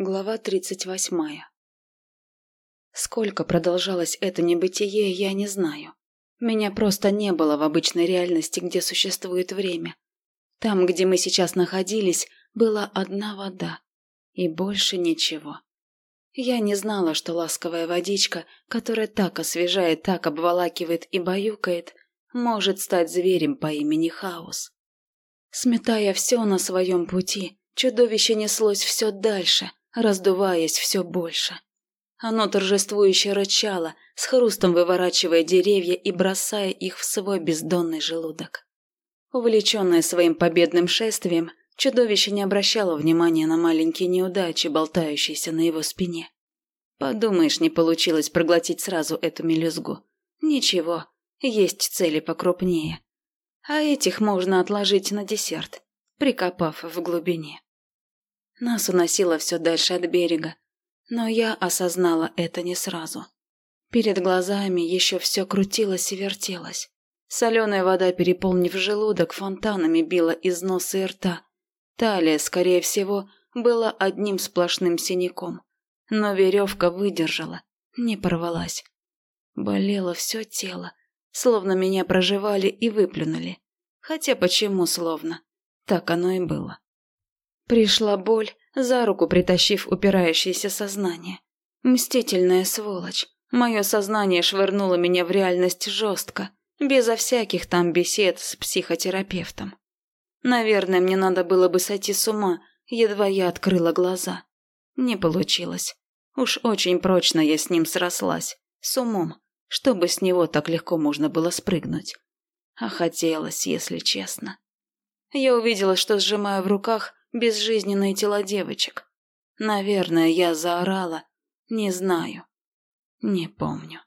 Глава тридцать восьмая. Сколько продолжалось это небытие, я не знаю. Меня просто не было в обычной реальности, где существует время. Там, где мы сейчас находились, была одна вода. И больше ничего. Я не знала, что ласковая водичка, которая так освежает, так обволакивает и баюкает, может стать зверем по имени Хаос. Сметая все на своем пути, чудовище неслось все дальше, раздуваясь все больше. Оно торжествующе рычало, с хрустом выворачивая деревья и бросая их в свой бездонный желудок. Увлеченное своим победным шествием, чудовище не обращало внимания на маленькие неудачи, болтающиеся на его спине. Подумаешь, не получилось проглотить сразу эту мелюзгу. Ничего, есть цели покрупнее. А этих можно отложить на десерт, прикопав в глубине. Нас уносило все дальше от берега, но я осознала это не сразу. Перед глазами еще все крутилось и вертелось. Соленая вода, переполнив желудок, фонтанами била из носа и рта. Талия, скорее всего, была одним сплошным синяком. Но веревка выдержала, не порвалась. Болело все тело, словно меня проживали и выплюнули. Хотя почему словно? Так оно и было. Пришла боль, за руку притащив упирающееся сознание. Мстительная сволочь. Мое сознание швырнуло меня в реальность жестко, безо всяких там бесед с психотерапевтом. Наверное, мне надо было бы сойти с ума, едва я открыла глаза. Не получилось. Уж очень прочно я с ним срослась, с умом, чтобы с него так легко можно было спрыгнуть. А хотелось, если честно. Я увидела, что сжимаю в руках безжизненные тела девочек. Наверное, я заорала. Не знаю. Не помню.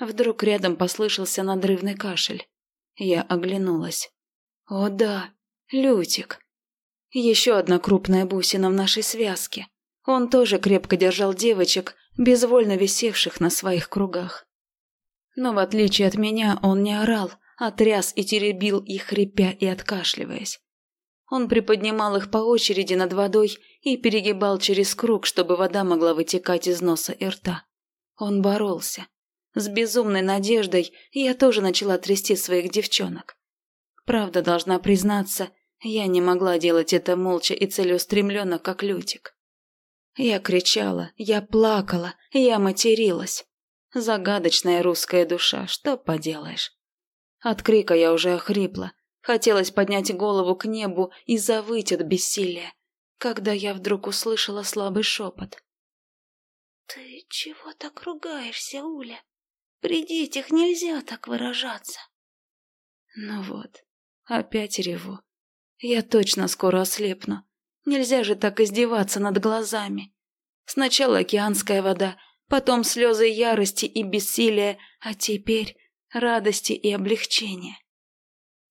Вдруг рядом послышался надрывный кашель. Я оглянулась. О да, Лютик. Еще одна крупная бусина в нашей связке. Он тоже крепко держал девочек, безвольно висевших на своих кругах. Но в отличие от меня он не орал, а тряс и теребил их, хрипя и откашливаясь. Он приподнимал их по очереди над водой и перегибал через круг, чтобы вода могла вытекать из носа и рта. Он боролся. С безумной надеждой я тоже начала трясти своих девчонок. Правда, должна признаться, я не могла делать это молча и целеустремленно, как Лютик. Я кричала, я плакала, я материлась. Загадочная русская душа, что поделаешь. От крика я уже охрипла, Хотелось поднять голову к небу и завыть от бессилия, когда я вдруг услышала слабый шепот. «Ты чего так ругаешься, Уля? При детях нельзя так выражаться». Ну вот, опять реву. Я точно скоро ослепну. Нельзя же так издеваться над глазами. Сначала океанская вода, потом слезы ярости и бессилия, а теперь радости и облегчения.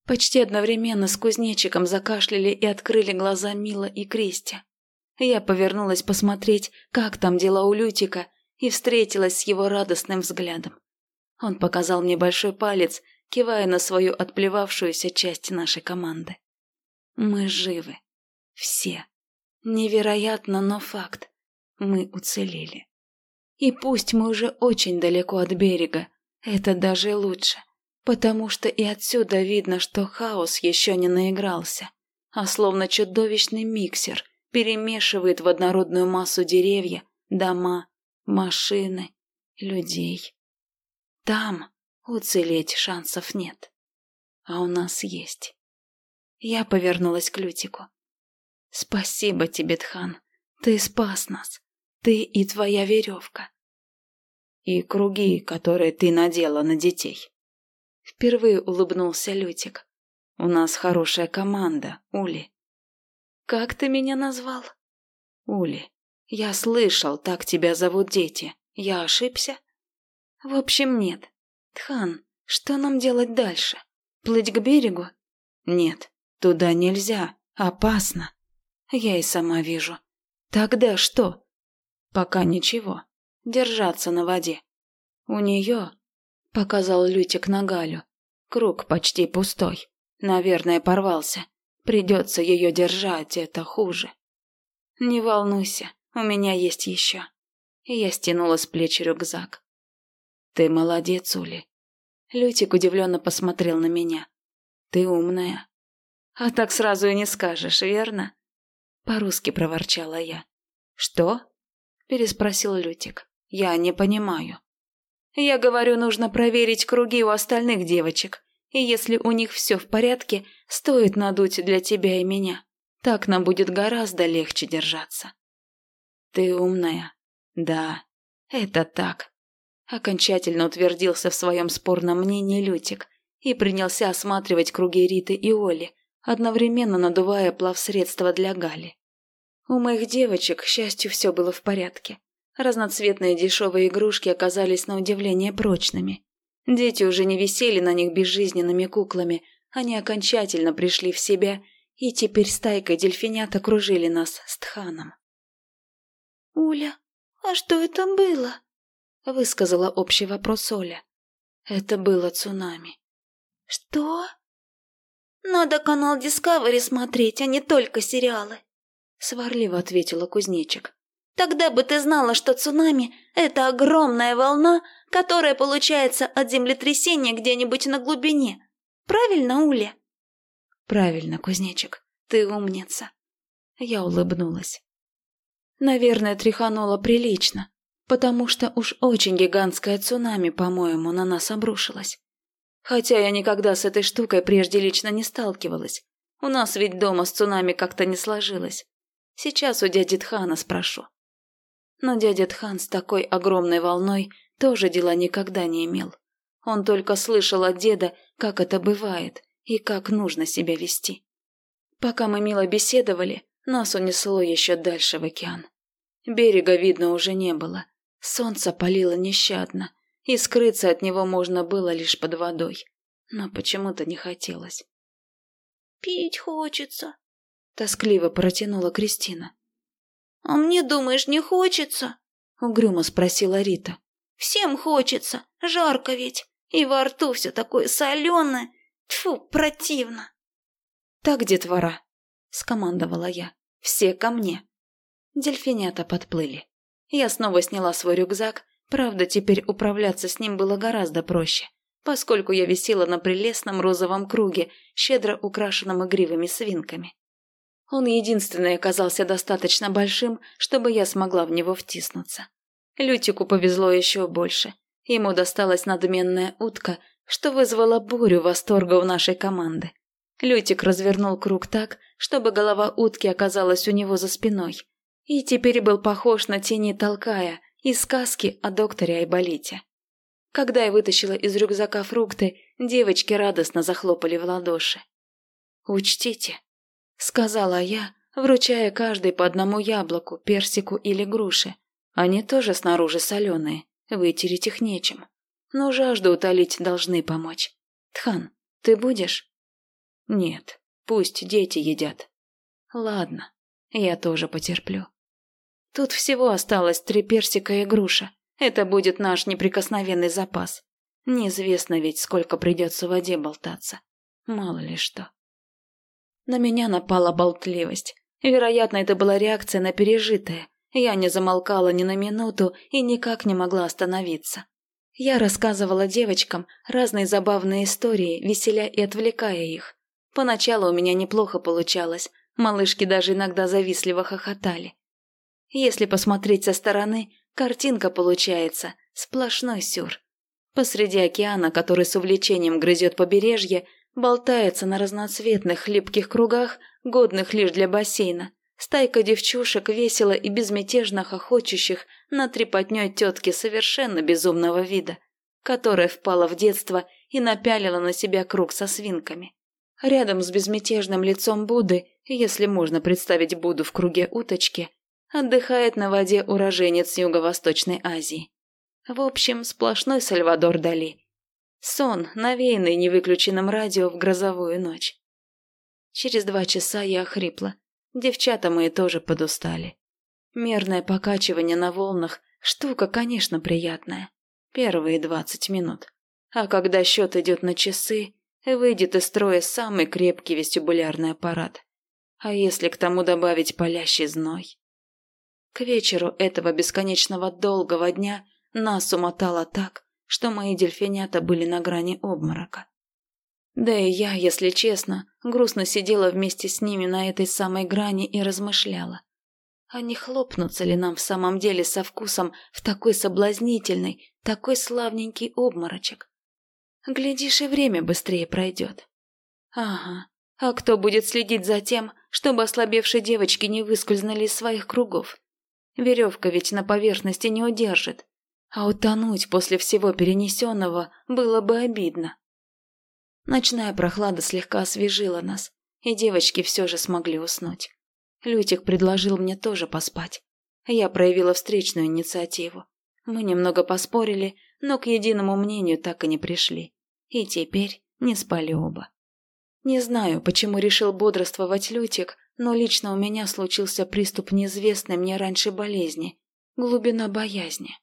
Почти одновременно с кузнечиком закашляли и открыли глаза Мила и Кристи. Я повернулась посмотреть, как там дела у Лютика, и встретилась с его радостным взглядом. Он показал мне большой палец, кивая на свою отплевавшуюся часть нашей команды. Мы живы. Все. Невероятно, но факт. Мы уцелели. И пусть мы уже очень далеко от берега, это даже лучше потому что и отсюда видно, что хаос еще не наигрался, а словно чудовищный миксер перемешивает в однородную массу деревья, дома, машины, людей. Там уцелеть шансов нет, а у нас есть. Я повернулась к Лютику. «Спасибо тебе, Тхан, ты спас нас, ты и твоя веревка». «И круги, которые ты надела на детей», Впервые улыбнулся Лютик. «У нас хорошая команда, Ули». «Как ты меня назвал?» «Ули. Я слышал, так тебя зовут дети. Я ошибся?» «В общем, нет. Тхан, что нам делать дальше? Плыть к берегу?» «Нет, туда нельзя. Опасно. Я и сама вижу. Тогда что?» «Пока ничего. Держаться на воде. У нее Показал Лютик на Галю. Круг почти пустой. Наверное, порвался. Придется ее держать, это хуже. Не волнуйся, У меня есть еще. Я стянула с плеч рюкзак. Ты молодец, Ули. Лютик удивленно посмотрел на меня. Ты умная. А так сразу и не скажешь, верно? По-русски проворчала я. Что? Переспросил Лютик. Я не понимаю. Я говорю, нужно проверить круги у остальных девочек. И если у них все в порядке, стоит надуть для тебя и меня. Так нам будет гораздо легче держаться. Ты умная. Да, это так. Окончательно утвердился в своем спорном мнении Лютик и принялся осматривать круги Риты и Оли, одновременно надувая плавсредство для Гали. У моих девочек, к счастью, все было в порядке. Разноцветные дешевые игрушки оказались на удивление прочными. Дети уже не висели на них безжизненными куклами, они окончательно пришли в себя, и теперь стайкой дельфинят окружили нас с Тханом. «Уля, а что это было?» — высказала общий вопрос Оля. Это было цунами. «Что?» «Надо канал Discovery смотреть, а не только сериалы», — сварливо ответила кузнечик. Тогда бы ты знала, что цунами – это огромная волна, которая получается от землетрясения где-нибудь на глубине. Правильно, Уля?» «Правильно, кузнечик. Ты умница». Я улыбнулась. Наверное, тряхануло прилично, потому что уж очень гигантское цунами, по-моему, на нас обрушилось. Хотя я никогда с этой штукой прежде лично не сталкивалась. У нас ведь дома с цунами как-то не сложилось. Сейчас у дяди Тхана спрошу. Но дядя Тхан с такой огромной волной тоже дела никогда не имел. Он только слышал от деда, как это бывает и как нужно себя вести. Пока мы мило беседовали, нас унесло еще дальше в океан. Берега видно уже не было. Солнце палило нещадно, и скрыться от него можно было лишь под водой. Но почему-то не хотелось. «Пить хочется», — тоскливо протянула Кристина. «А мне, думаешь, не хочется?» — угрюмо спросила Рита. «Всем хочется, жарко ведь, и во рту все такое соленое. Тьфу, противно!» «Так, детвора!» — скомандовала я. «Все ко мне!» Дельфинята подплыли. Я снова сняла свой рюкзак, правда, теперь управляться с ним было гораздо проще, поскольку я висела на прелестном розовом круге, щедро украшенном игривыми свинками. Он единственный оказался достаточно большим, чтобы я смогла в него втиснуться. Лютику повезло еще больше. Ему досталась надменная утка, что вызвало бурю восторга у нашей команды. Лютик развернул круг так, чтобы голова утки оказалась у него за спиной. И теперь был похож на тени толкая из сказки о докторе Айболите. Когда я вытащила из рюкзака фрукты, девочки радостно захлопали в ладоши. «Учтите», — сказала я, вручая каждой по одному яблоку, персику или груше. Они тоже снаружи соленые, вытереть их нечем. Но жажду утолить должны помочь. Тхан, ты будешь? Нет, пусть дети едят. Ладно, я тоже потерплю. Тут всего осталось три персика и груша. Это будет наш неприкосновенный запас. Неизвестно ведь, сколько придется в воде болтаться. Мало ли что. На меня напала болтливость. Вероятно, это была реакция на пережитое. Я не замолкала ни на минуту и никак не могла остановиться. Я рассказывала девочкам разные забавные истории, веселя и отвлекая их. Поначалу у меня неплохо получалось, малышки даже иногда завистливо хохотали. Если посмотреть со стороны, картинка получается сплошной сюр. Посреди океана, который с увлечением грызет побережье, болтается на разноцветных липких кругах, годных лишь для бассейна. Стайка девчушек, весело и безмятежно хохочущих на трепотней тетки совершенно безумного вида, которая впала в детство и напялила на себя круг со свинками. Рядом с безмятежным лицом Будды, если можно представить Будду в круге уточки, отдыхает на воде уроженец Юго-Восточной Азии. В общем, сплошной Сальвадор Дали – Сон, навеянный невыключенным радио в грозовую ночь. Через два часа я охрипла. Девчата мои тоже подустали. Мерное покачивание на волнах – штука, конечно, приятная. Первые двадцать минут. А когда счет идет на часы, выйдет из строя самый крепкий вестибулярный аппарат. А если к тому добавить палящий зной? К вечеру этого бесконечного долгого дня нас умотало так, что мои дельфинята были на грани обморока. Да и я, если честно, грустно сидела вместе с ними на этой самой грани и размышляла. А не хлопнуться ли нам в самом деле со вкусом в такой соблазнительный, такой славненький обморочек? Глядишь, и время быстрее пройдет. Ага, а кто будет следить за тем, чтобы ослабевшие девочки не выскользнули из своих кругов? Веревка ведь на поверхности не удержит. А утонуть после всего перенесенного было бы обидно. Ночная прохлада слегка освежила нас, и девочки все же смогли уснуть. Лютик предложил мне тоже поспать. Я проявила встречную инициативу. Мы немного поспорили, но к единому мнению так и не пришли. И теперь не спали оба. Не знаю, почему решил бодрствовать Лютик, но лично у меня случился приступ неизвестной мне раньше болезни – глубина боязни.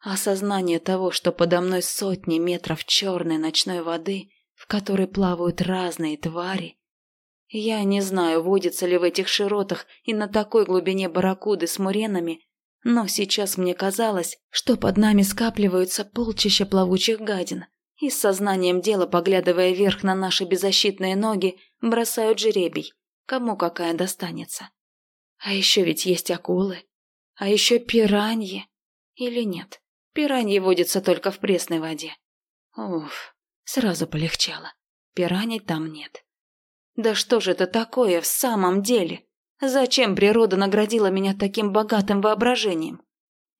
Осознание того, что подо мной сотни метров черной ночной воды, в которой плавают разные твари. Я не знаю, водятся ли в этих широтах и на такой глубине барракуды с муренами, но сейчас мне казалось, что под нами скапливаются полчища плавучих гадин, и с сознанием дела, поглядывая вверх на наши беззащитные ноги, бросают жеребий, кому какая достанется. А еще ведь есть акулы, а еще пираньи. Или нет, пираньи водятся только в пресной воде. Уф, Сразу полегчало. Пираний там нет. Да что же это такое в самом деле? Зачем природа наградила меня таким богатым воображением?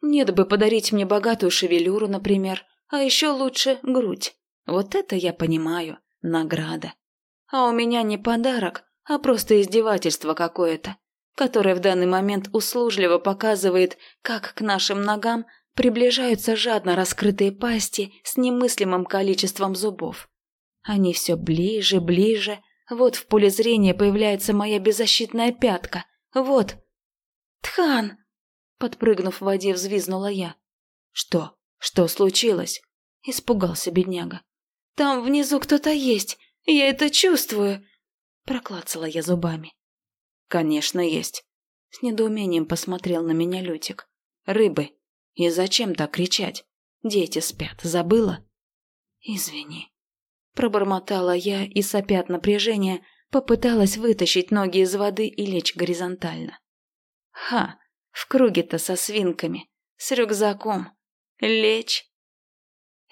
Нет бы подарить мне богатую шевелюру, например, а еще лучше грудь. Вот это я понимаю, награда. А у меня не подарок, а просто издевательство какое-то, которое в данный момент услужливо показывает, как к нашим ногам Приближаются жадно раскрытые пасти с немыслимым количеством зубов. Они все ближе, ближе. Вот в поле зрения появляется моя беззащитная пятка. Вот. «Тхан!» Подпрыгнув в воде, взвизнула я. «Что? Что случилось?» Испугался бедняга. «Там внизу кто-то есть. Я это чувствую!» Проклацала я зубами. «Конечно, есть». С недоумением посмотрел на меня Лютик. «Рыбы. И зачем так кричать? Дети спят, забыла? Извини. Пробормотала я и, сопя от напряжения, попыталась вытащить ноги из воды и лечь горизонтально. Ха, в круге-то со свинками, с рюкзаком. Лечь.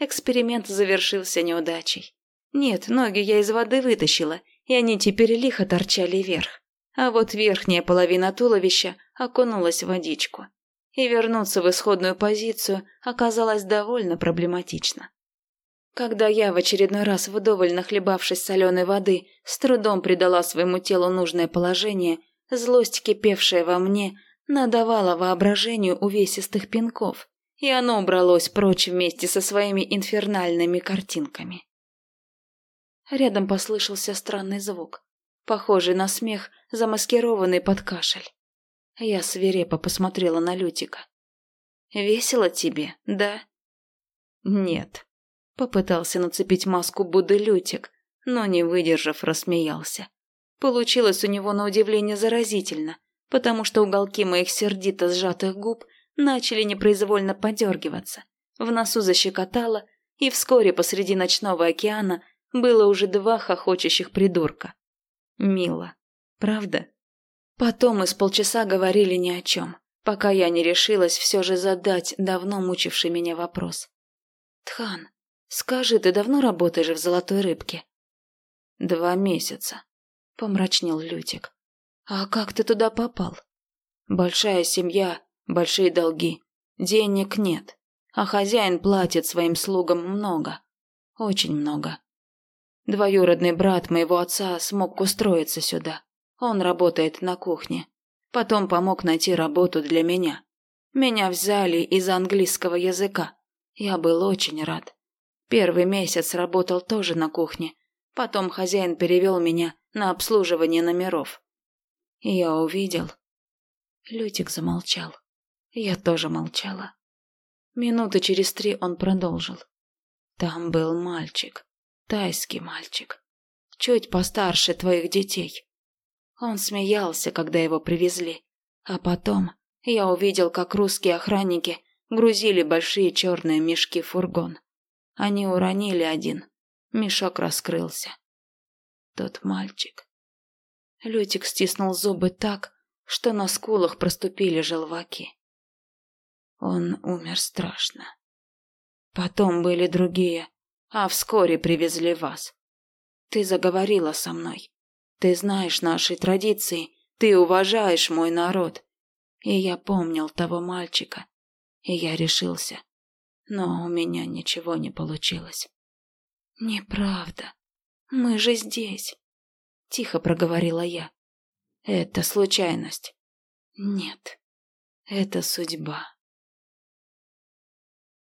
Эксперимент завершился неудачей. Нет, ноги я из воды вытащила, и они теперь лихо торчали вверх. А вот верхняя половина туловища окунулась в водичку и вернуться в исходную позицию оказалось довольно проблематично. Когда я в очередной раз, вдоволь нахлебавшись соленой воды, с трудом придала своему телу нужное положение, злость, кипевшая во мне, надавала воображению увесистых пинков, и оно убралось прочь вместе со своими инфернальными картинками. Рядом послышался странный звук, похожий на смех, замаскированный под кашель. Я свирепо посмотрела на Лютика. «Весело тебе, да?» «Нет». Попытался нацепить маску Будды Лютик, но, не выдержав, рассмеялся. Получилось у него на удивление заразительно, потому что уголки моих сердито сжатых губ начали непроизвольно подергиваться. В носу защекотало, и вскоре посреди ночного океана было уже два хохочущих придурка. Мило. Правда? Потом мы с полчаса говорили ни о чем, пока я не решилась все же задать давно мучивший меня вопрос. «Тхан, скажи, ты давно работаешь в «Золотой рыбке»?» «Два месяца», — помрачнел Лютик. «А как ты туда попал?» «Большая семья, большие долги, денег нет, а хозяин платит своим слугам много, очень много. Двоюродный брат моего отца смог устроиться сюда. Он работает на кухне. Потом помог найти работу для меня. Меня взяли из английского языка. Я был очень рад. Первый месяц работал тоже на кухне. Потом хозяин перевел меня на обслуживание номеров. И я увидел... Лютик замолчал. Я тоже молчала. Минуты через три он продолжил. Там был мальчик. Тайский мальчик. Чуть постарше твоих детей. Он смеялся, когда его привезли. А потом я увидел, как русские охранники грузили большие черные мешки в фургон. Они уронили один. Мешок раскрылся. Тот мальчик. Лютик стиснул зубы так, что на скулах проступили желваки. Он умер страшно. Потом были другие, а вскоре привезли вас. Ты заговорила со мной. Ты знаешь наши традиции, ты уважаешь мой народ. И я помнил того мальчика, и я решился. Но у меня ничего не получилось. Неправда. Мы же здесь. Тихо проговорила я. Это случайность. Нет, это судьба.